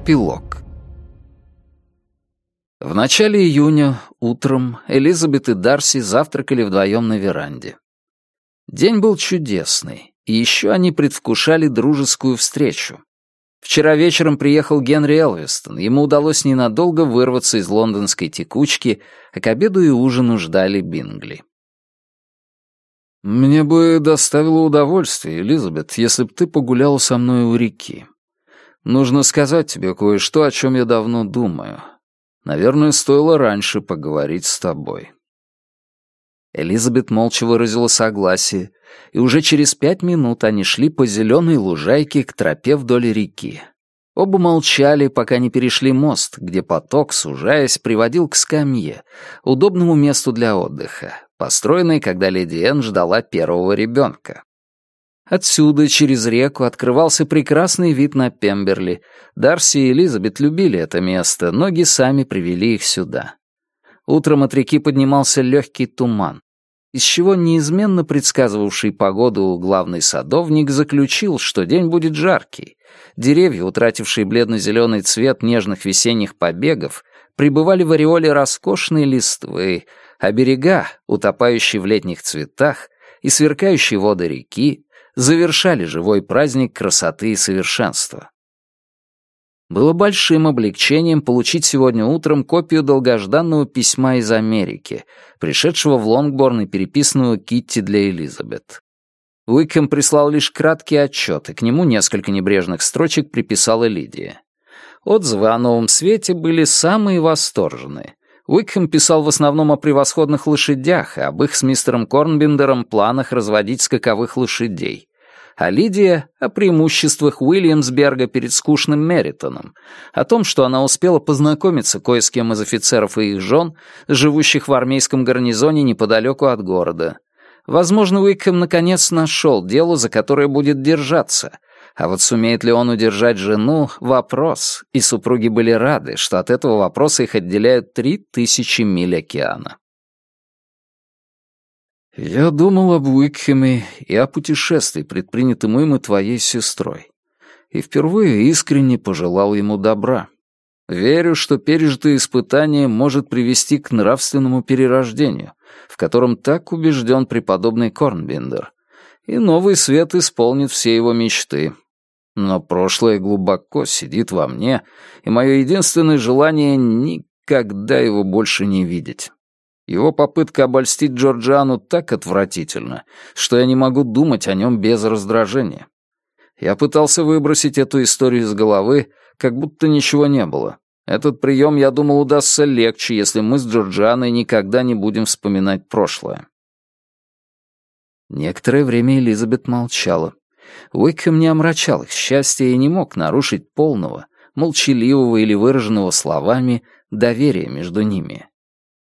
Эпилог. В начале июня утром Элизабет и Дарси завтракали вдвоем на веранде. День был чудесный, и еще они предвкушали дружескую встречу. Вчера вечером приехал Генри Элвистон. Ему удалось ненадолго вырваться из лондонской текучки, а к обеду и ужину ждали Бингли. «Мне бы доставило удовольствие, Элизабет, если б ты погуляла со мной у реки», Нужно сказать тебе кое-что, о чем я давно думаю. Наверное, стоило раньше поговорить с тобой». Элизабет молча выразила согласие, и уже через пять минут они шли по зеленой лужайке к тропе вдоль реки. Оба молчали, пока не перешли мост, где поток, сужаясь, приводил к скамье, удобному месту для отдыха, построенной, когда леди Энн ждала первого ребенка. Отсюда, через реку, открывался прекрасный вид на Пемберли. Дарси и Элизабет любили это место, ноги сами привели их сюда. Утром от реки поднимался легкий туман, из чего неизменно предсказывавший погоду главный садовник заключил, что день будет жаркий. Деревья, утратившие бледно-зеленый цвет нежных весенних побегов, пребывали в ореоле роскошной листвы, а берега, утопающие в летних цветах, и сверкающие воды реки завершали живой праздник красоты и совершенства. Было большим облегчением получить сегодня утром копию долгожданного письма из Америки, пришедшего в Лонгборн и переписанного Китти для Элизабет. Уикхэм прислал лишь краткий отчет, и к нему несколько небрежных строчек приписала Лидия. Отзывы о новом свете были самые восторженные. Уикхэм писал в основном о превосходных лошадях и об их с мистером Корнбиндером планах разводить скаковых лошадей а Лидия — о преимуществах Уильямсберга перед скучным Меритоном, о том, что она успела познакомиться кое с кем из офицеров и их жен, живущих в армейском гарнизоне неподалеку от города. Возможно, Уикхэм наконец нашел дело, за которое будет держаться, а вот сумеет ли он удержать жену — вопрос, и супруги были рады, что от этого вопроса их отделяют три тысячи миль океана. «Я думал об Уикхеме и о путешествии, предпринятом им и твоей сестрой, и впервые искренне пожелал ему добра. Верю, что пережитое испытание может привести к нравственному перерождению, в котором так убежден преподобный Корнбиндер, и новый свет исполнит все его мечты, но прошлое глубоко сидит во мне, и мое единственное желание — никогда его больше не видеть. Его попытка обольстить Джорджиану так отвратительна, что я не могу думать о нем без раздражения. Я пытался выбросить эту историю из головы, как будто ничего не было. Этот прием, я думал, удастся легче, если мы с Джорджианой никогда не будем вспоминать прошлое. Некоторое время Элизабет молчала. Уикхэм не омрачал их счастье и не мог нарушить полного, молчаливого или выраженного словами, доверия между ними.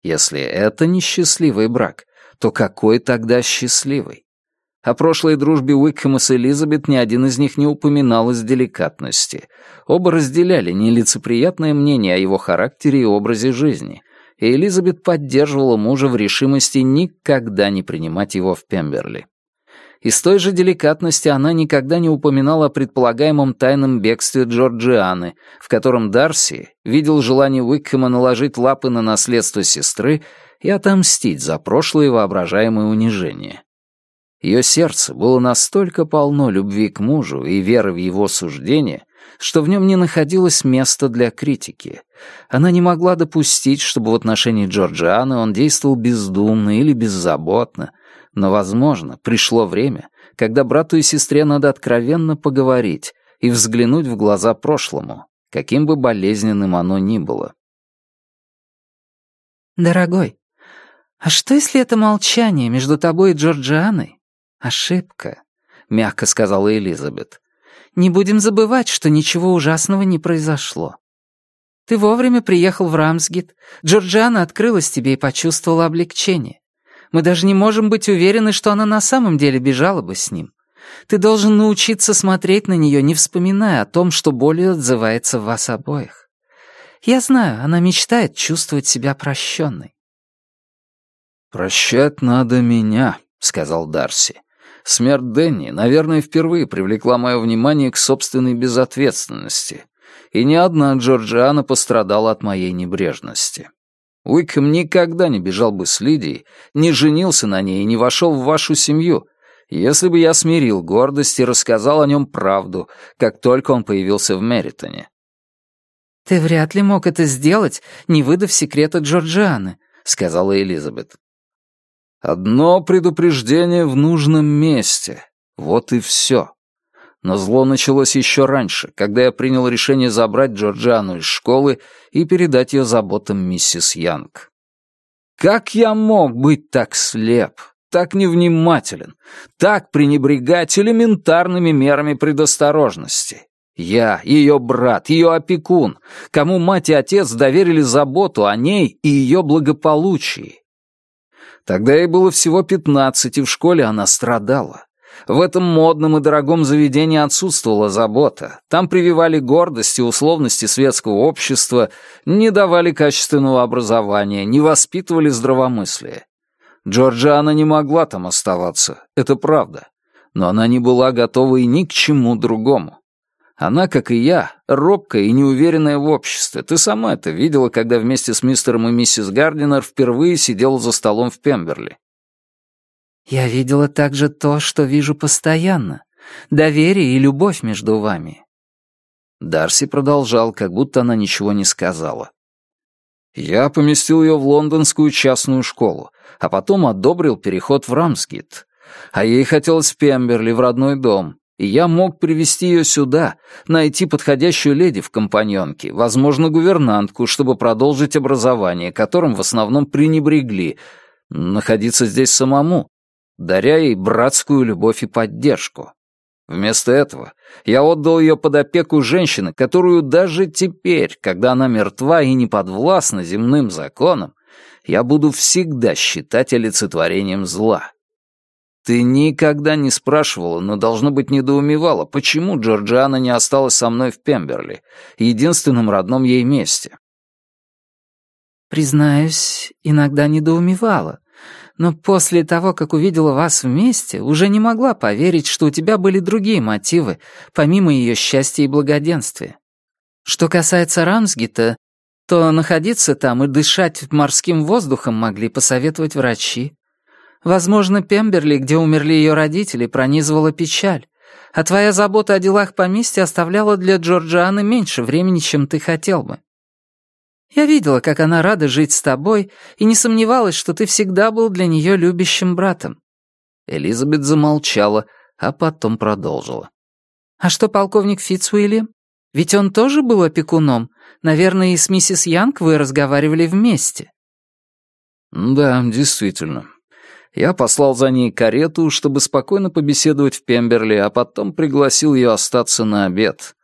Если это не счастливый брак, то какой тогда счастливый? О прошлой дружбе Уикхэма с Элизабет ни один из них не упоминал из деликатности. Оба разделяли нелицеприятное мнение о его характере и образе жизни, и Элизабет поддерживала мужа в решимости никогда не принимать его в Пемберли. И с той же деликатностью она никогда не упоминала о предполагаемом тайном бегстве Джорджианы, в котором Дарси видел желание Уикхэма наложить лапы на наследство сестры и отомстить за прошлое воображаемое унижение. Ее сердце было настолько полно любви к мужу и веры в его суждение, что в нем не находилось места для критики. Она не могла допустить, чтобы в отношении Джорджианы он действовал бездумно или беззаботно, но, возможно, пришло время, когда брату и сестре надо откровенно поговорить и взглянуть в глаза прошлому, каким бы болезненным оно ни было. «Дорогой, а что, если это молчание между тобой и Джорджианой? Ошибка», — мягко сказала Элизабет. «Не будем забывать, что ничего ужасного не произошло. Ты вовремя приехал в Рамсгит, Джорджиана открылась тебе и почувствовала облегчение. Мы даже не можем быть уверены, что она на самом деле бежала бы с ним. Ты должен научиться смотреть на нее, не вспоминая о том, что болью отзывается в вас обоих. Я знаю, она мечтает чувствовать себя прощенной. «Прощать надо меня», — сказал Дарси. «Смерть Дэнни, наверное, впервые привлекла мое внимание к собственной безответственности. И ни одна Джорджиана пострадала от моей небрежности». Уикхэм никогда не бежал бы с Лидией, не женился на ней и не вошел в вашу семью, если бы я смирил гордость и рассказал о нем правду, как только он появился в Меритоне». «Ты вряд ли мог это сделать, не выдав секрета Джорджианы», — сказала Элизабет. «Одно предупреждение в нужном месте. Вот и все», но зло началось еще раньше, когда я принял решение забрать Джорджиану из школы и передать ее заботам миссис Янг. Как я мог быть так слеп, так невнимателен, так пренебрегать элементарными мерами предосторожности? Я, ее брат, ее опекун, кому мать и отец доверили заботу о ней и ее благополучии. Тогда ей было всего пятнадцать, и в школе она страдала. В этом модном и дорогом заведении отсутствовала забота. Там прививали гордость и условности светского общества, не давали качественного образования, не воспитывали здравомыслие. Джорджиана не могла там оставаться, это правда. Но она не была готова и ни к чему другому. Она, как и я, робкая и неуверенная в обществе. Ты сама это видела, когда вместе с мистером и миссис Гардинер впервые сидела за столом в Пемберли. Я видела также то, что вижу постоянно. Доверие и любовь между вами». Дарси продолжал, как будто она ничего не сказала. «Я поместил ее в лондонскую частную школу, а потом одобрил переход в Рамсгит. А ей хотелось Пемберли, в родной дом, и я мог привести ее сюда, найти подходящую леди в компаньонке, возможно, гувернантку, чтобы продолжить образование, которым в основном пренебрегли, находиться здесь самому, даря ей братскую любовь и поддержку. Вместо этого я отдал ее под опеку женщины, которую даже теперь, когда она мертва и не подвластна земным законам, я буду всегда считать олицетворением зла. Ты никогда не спрашивала, но, должно быть, недоумевала, почему Джорджиана не осталась со мной в Пемберли, единственном родном ей месте. Признаюсь, иногда недоумевала, но после того, как увидела вас вместе, уже не могла поверить, что у тебя были другие мотивы, помимо ее счастья и благоденствия. Что касается Рамсгита, то находиться там и дышать морским воздухом могли посоветовать врачи. Возможно, Пемберли, где умерли ее родители, пронизывала печаль, а твоя забота о делах поместья оставляла для Джорджианы меньше времени, чем ты хотел бы. Я видела, как она рада жить с тобой, и не сомневалась, что ты всегда был для нее любящим братом». Элизабет замолчала, а потом продолжила. «А что полковник Фитцуильям? Ведь он тоже был опекуном. Наверное, и с миссис Янг вы разговаривали вместе». «Да, действительно. Я послал за ней карету, чтобы спокойно побеседовать в Пемберли, а потом пригласил ее остаться на обед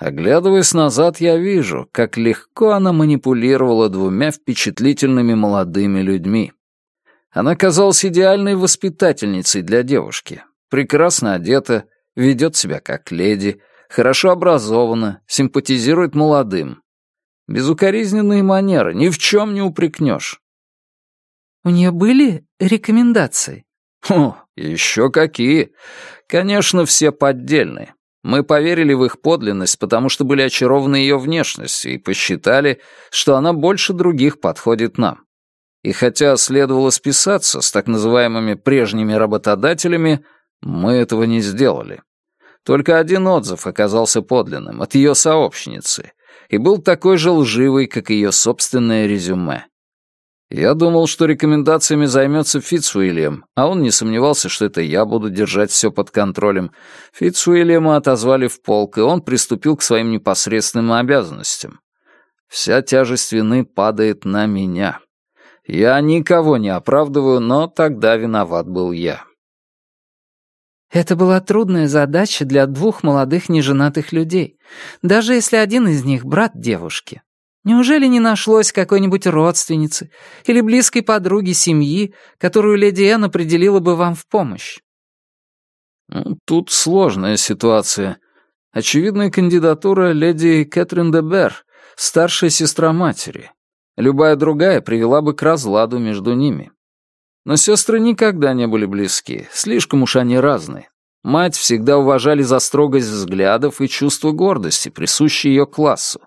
оглядываясь назад, я вижу, как легко она манипулировала двумя впечатлительными молодыми людьми. Она казалась идеальной воспитательницей для девушки. Прекрасно одета, ведет себя как леди, хорошо образована, симпатизирует молодым. Безукоризненные манеры, ни в чем не упрекнешь. У нее были рекомендации? О, еще какие! Конечно, все поддельные. Мы поверили в их подлинность, потому что были очарованы ее внешностью и посчитали, что она больше других подходит нам. И хотя следовало списаться с так называемыми прежними работодателями, мы этого не сделали. Только один отзыв оказался подлинным от ее сообщницы и был такой же лживый, как ее собственное резюме. Я думал, что рекомендациями займется Фицуильям, а он не сомневался, что это я буду держать все под контролем. Фицуильяма отозвали в полк, и он приступил к своим непосредственным обязанностям. Вся тяжесть вины падает на меня. Я никого не оправдываю, но тогда виноват был я. Это была трудная задача для двух молодых неженатых людей, даже если один из них брат девушки. Неужели не нашлось какой-нибудь родственницы или близкой подруги семьи, которую леди Энн определила бы вам в помощь? Ну, тут сложная ситуация. Очевидная кандидатура леди Кэтрин де Бер, старшая сестра матери. Любая другая привела бы к разладу между ними. Но сестры никогда не были близки, слишком уж они разные. Мать всегда уважали за строгость взглядов и чувство гордости, присущие ее классу.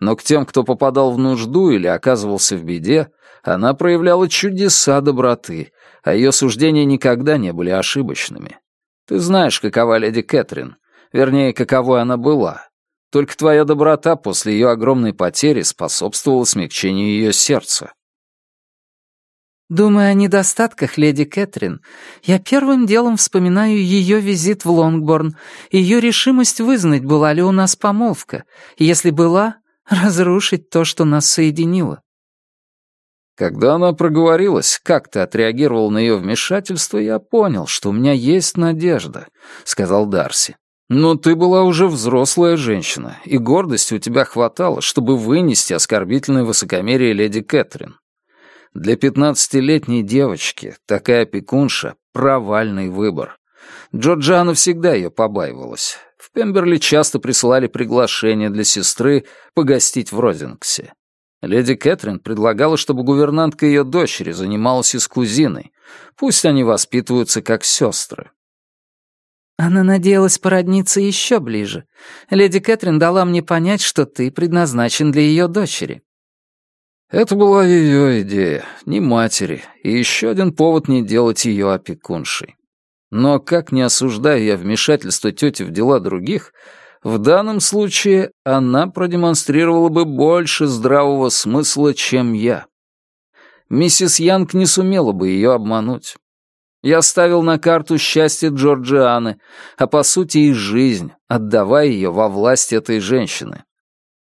Но к тем, кто попадал в нужду или оказывался в беде, она проявляла чудеса доброты, а ее суждения никогда не были ошибочными. Ты знаешь, какова леди Кэтрин, вернее, каковой она была. Только твоя доброта после ее огромной потери способствовала смягчению ее сердца. Думая о недостатках леди Кэтрин, я первым делом вспоминаю ее визит в Лонгборн, ее решимость вызнать, была ли у нас помолвка, если была, разрушить то, что нас соединило. Когда она проговорилась, как ты отреагировал на ее вмешательство, я понял, что у меня есть надежда, — сказал Дарси. Но ты была уже взрослая женщина, и гордости у тебя хватало, чтобы вынести оскорбительное высокомерие леди Кэтрин. Для пятнадцатилетней девочки такая опекунша — провальный выбор. Джорджана всегда ее побаивалась. В Пемберли часто присылали приглашение для сестры погостить в Розингсе. Леди Кэтрин предлагала, чтобы гувернантка ее дочери занималась и с кузиной. Пусть они воспитываются как сестры. Она надеялась породниться еще ближе. Леди Кэтрин дала мне понять, что ты предназначен для ее дочери. Это была ее идея, не матери, и еще один повод не делать ее опекуншей. Но как не осуждая я вмешательство тети в дела других, в данном случае она продемонстрировала бы больше здравого смысла, чем я. Миссис Янг не сумела бы ее обмануть. Я ставил на карту счастье Джорджианы, а по сути и жизнь, отдавая ее во власть этой женщины.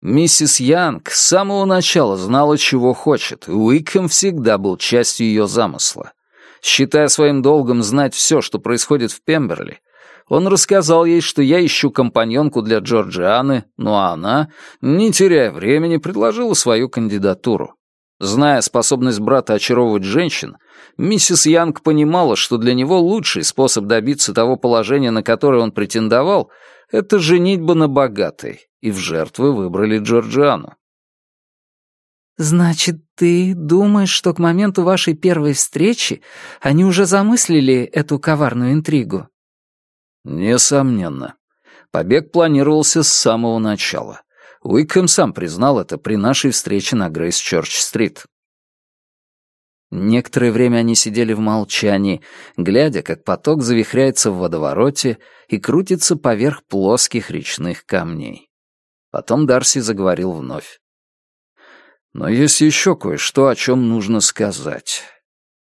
Миссис Янг с самого начала знала, чего хочет, и Уикхэм всегда был частью ее замысла. Считая своим долгом знать все, что происходит в Пемберли, он рассказал ей, что я ищу компаньонку для Джорджианы, но она, не теряя времени, предложила свою кандидатуру. Зная способность брата очаровывать женщин, миссис Янг понимала, что для него лучший способ добиться того положения, на которое он претендовал, это женитьба на богатой, и в жертвы выбрали Джорджиану. «Значит, ты думаешь, что к моменту вашей первой встречи они уже замыслили эту коварную интригу?» «Несомненно. Побег планировался с самого начала. Уикхэм сам признал это при нашей встрече на Грейс-Чорч-стрит». Некоторое время они сидели в молчании, глядя, как поток завихряется в водовороте и крутится поверх плоских речных камней. Потом Дарси заговорил вновь. «Но есть еще кое-что, о чем нужно сказать.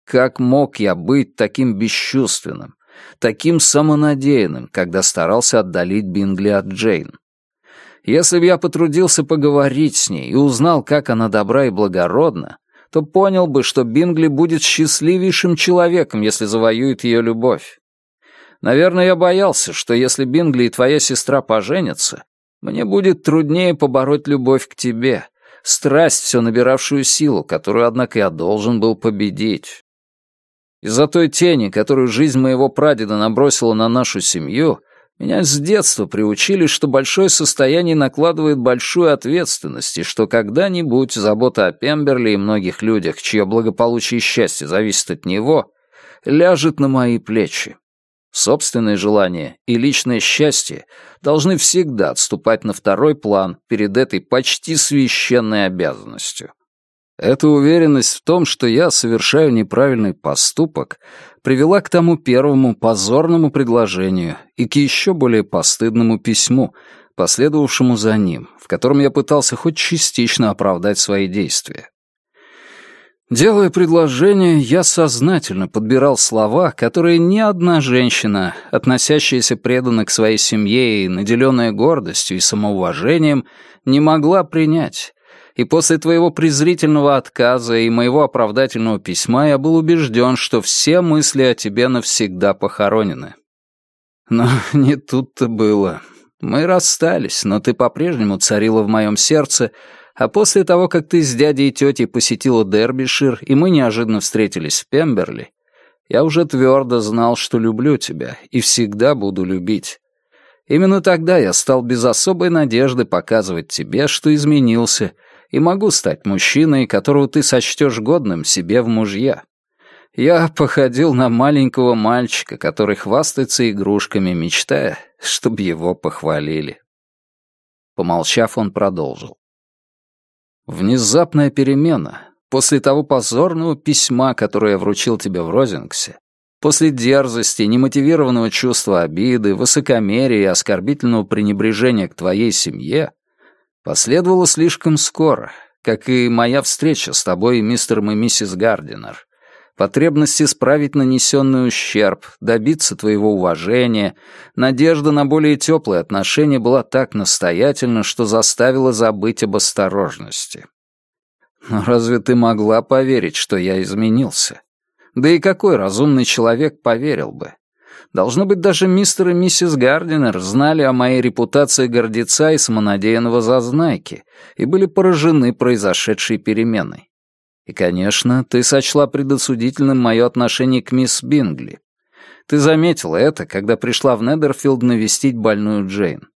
Как мог я быть таким бесчувственным, таким самонадеянным, когда старался отдалить Бингли от Джейн? Если бы я потрудился поговорить с ней и узнал, как она добра и благородна, то понял бы, что Бингли будет счастливейшим человеком, если завоюет ее любовь. Наверное, я боялся, что если Бингли и твоя сестра поженятся, мне будет труднее побороть любовь к тебе, страсть, все набиравшую силу, которую, однако, я должен был победить. Из-за той тени, которую жизнь моего прадеда набросила на нашу семью — меня с детства приучили, что большое состояние накладывает большую ответственность, и что когда-нибудь забота о Пемберли и многих людях, чье благополучие и счастье зависит от него, ляжет на мои плечи. Собственные желания и личное счастье должны всегда отступать на второй план перед этой почти священной обязанностью. Эта уверенность в том, что я совершаю неправильный поступок, привела к тому первому позорному предложению и к еще более постыдному письму, последовавшему за ним, в котором я пытался хоть частично оправдать свои действия. Делая предложение, я сознательно подбирал слова, которые ни одна женщина, относящаяся преданно к своей семье и наделенная гордостью и самоуважением, не могла принять, и после твоего презрительного отказа и моего оправдательного письма я был убежден, что все мысли о тебе навсегда похоронены. Но не тут-то было. Мы расстались, но ты по-прежнему царила в моем сердце, а после того, как ты с дядей и тетей посетила Дербишир, и мы неожиданно встретились в Пемберли, я уже твердо знал, что люблю тебя и всегда буду любить. Именно тогда я стал без особой надежды показывать тебе, что изменился — и могу стать мужчиной, которого ты сочтешь годным себе в мужья. Я походил на маленького мальчика, который хвастается игрушками, мечтая, чтобы его похвалили». Помолчав, он продолжил. «Внезапная перемена. После того позорного письма, которое я вручил тебе в Розингсе, после дерзости, немотивированного чувства обиды, высокомерия и оскорбительного пренебрежения к твоей семье, Последовало слишком скоро, как и моя встреча с тобой, мистером и миссис Гардинер. Потребность исправить нанесенный ущерб, добиться твоего уважения, надежда на более теплые отношения была так настоятельна, что заставила забыть об осторожности. Но разве ты могла поверить, что я изменился? Да и какой разумный человек поверил бы? Должно быть, даже мистер и миссис Гардинер знали о моей репутации гордеца и самонадеянного зазнайки и были поражены произошедшей переменой. И, конечно, ты сочла предосудительным мое отношение к мисс Бингли. Ты заметила это, когда пришла в Недерфилд навестить больную Джейн.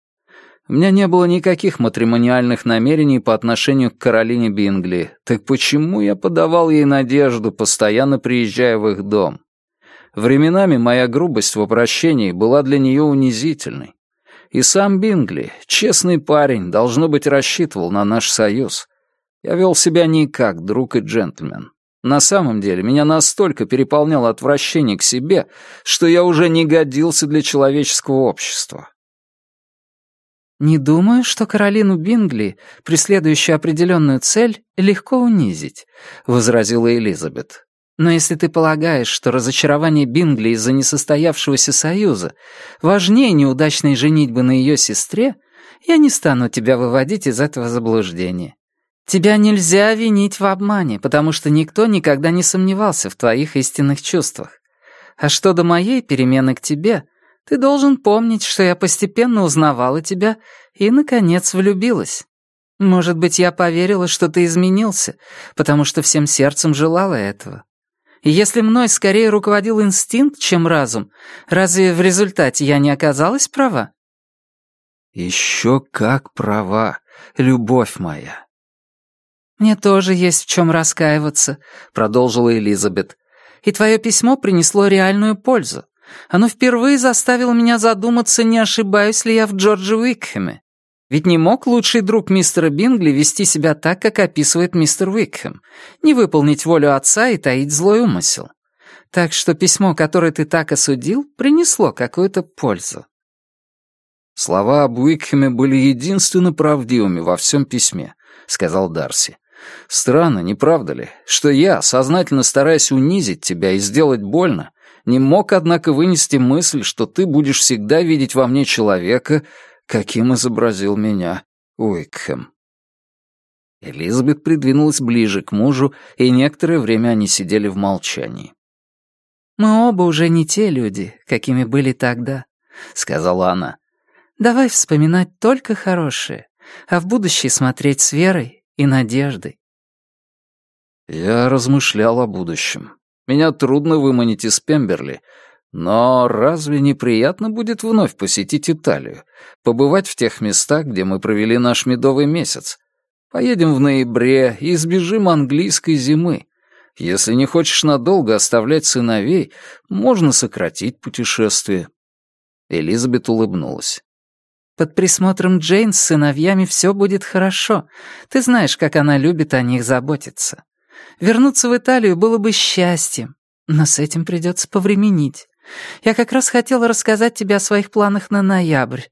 У меня не было никаких матримониальных намерений по отношению к Каролине Бингли. Так почему я подавал ей надежду, постоянно приезжая в их дом?» Временами моя грубость в обращении была для нее унизительной. И сам Бингли, честный парень, должно быть, рассчитывал на наш союз. Я вел себя не как друг и джентльмен. На самом деле, меня настолько переполняло отвращение к себе, что я уже не годился для человеческого общества. Не думаю, что Каролину Бингли, преследующую определенную цель, легко унизить, возразила Элизабет. Но если ты полагаешь, что разочарование Бингли из-за несостоявшегося союза важнее неудачной женитьбы на ее сестре, я не стану тебя выводить из этого заблуждения. Тебя нельзя винить в обмане, потому что никто никогда не сомневался в твоих истинных чувствах. А что до моей перемены к тебе, ты должен помнить, что я постепенно узнавала тебя и, наконец, влюбилась. Может быть, я поверила, что ты изменился, потому что всем сердцем желала этого. Если мной скорее руководил инстинкт, чем разум, разве в результате я не оказалась права? Еще как права, любовь моя. Мне тоже есть в чем раскаиваться, продолжила Элизабет. И твое письмо принесло реальную пользу. Оно впервые заставило меня задуматься, не ошибаюсь ли я в Джорджи Уикхэме. Ведь не мог лучший друг мистера Бингли вести себя так, как описывает мистер Уикхэм, не выполнить волю отца и таить злой умысел. Так что письмо, которое ты так осудил, принесло какую-то пользу. «Слова об Уикхэме были единственно правдивыми во всем письме», — сказал Дарси. «Странно, не правда ли, что я, сознательно стараясь унизить тебя и сделать больно, не мог, однако, вынести мысль, что ты будешь всегда видеть во мне человека, Каким изобразил меня Уикхэм. Элизабет придвинулась ближе к мужу, и некоторое время они сидели в молчании. «Мы оба уже не те люди, какими были тогда», — сказала она. «Давай вспоминать только хорошее, а в будущее смотреть с верой и надеждой». Я размышлял о будущем. Меня трудно выманить из Пемберли, но разве неприятно будет вновь посетить Италию, побывать в тех местах, где мы провели наш медовый месяц? Поедем в ноябре и избежим английской зимы. Если не хочешь надолго оставлять сыновей, можно сократить путешествие». Элизабет улыбнулась. «Под присмотром Джейн с сыновьями все будет хорошо. Ты знаешь, как она любит о них заботиться. Вернуться в Италию было бы счастьем, но с этим придется повременить. Я как раз хотела рассказать тебе о своих планах на ноябрь.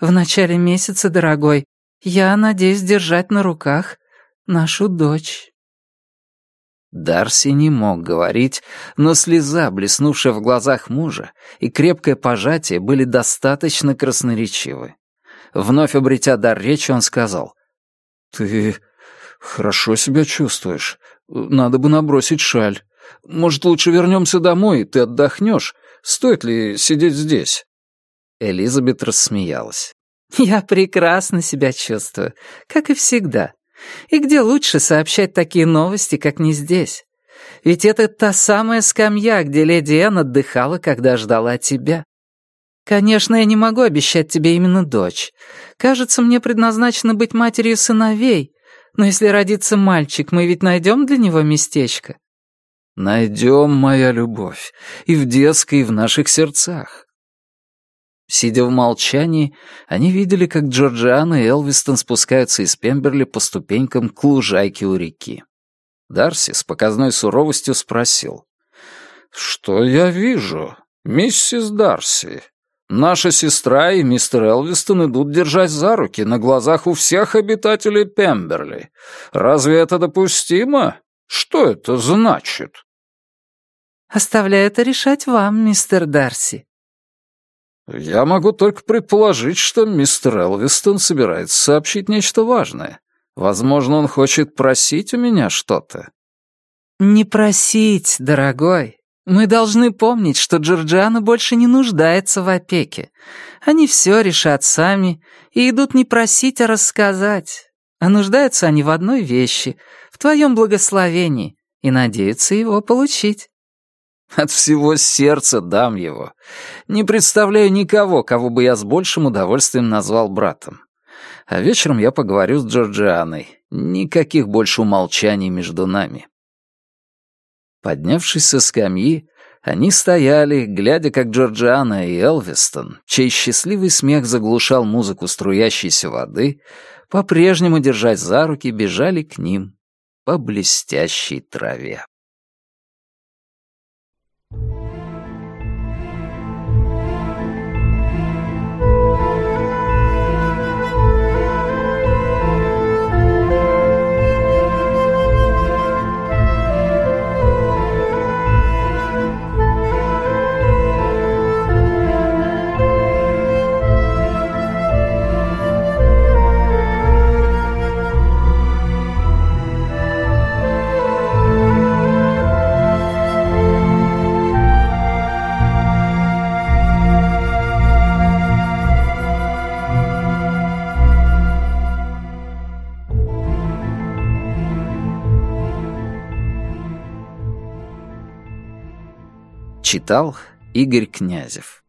В начале месяца, дорогой, я надеюсь держать на руках нашу дочь». Дарси не мог говорить, но слеза, блеснувшая в глазах мужа, и крепкое пожатие были достаточно красноречивы. Вновь обретя дар речи, он сказал, «Ты хорошо себя чувствуешь. Надо бы набросить шаль. Может, лучше вернемся домой, и ты отдохнешь, Стоит ли сидеть здесь?» Элизабет рассмеялась. «Я прекрасно себя чувствую, как и всегда. И где лучше сообщать такие новости, как не здесь? Ведь это та самая скамья, где леди Энн отдыхала, когда ждала тебя. Конечно, я не могу обещать тебе именно дочь. Кажется, мне предназначено быть матерью сыновей, но если родится мальчик, мы ведь найдем для него местечко найдем, моя любовь, и в детской, и в наших сердцах». Сидя в молчании, они видели, как Джорджиана и Элвистон спускаются из Пемберли по ступенькам к лужайке у реки. Дарси с показной суровостью спросил. «Что я вижу? Миссис Дарси, наша сестра и мистер Элвистон идут держать за руки на глазах у всех обитателей Пемберли. Разве это допустимо? Что это значит?» Оставляю это решать вам, мистер Дарси». «Я могу только предположить, что мистер Элвистон собирается сообщить нечто важное. Возможно, он хочет просить у меня что-то». «Не просить, дорогой. Мы должны помнить, что Джорджиана больше не нуждается в опеке. Они все решат сами и идут не просить, а рассказать. А нуждаются они в одной вещи — в твоем благословении, и надеются его получить». От всего сердца дам его. Не представляю никого, кого бы я с большим удовольствием назвал братом. А вечером я поговорю с Джорджианой. Никаких больше умолчаний между нами». Поднявшись со скамьи, они стояли, глядя, как Джорджиана и Элвистон, чей счастливый смех заглушал музыку струящейся воды, по-прежнему держась за руки, бежали к ним по блестящей траве. Капитал Игорь Князев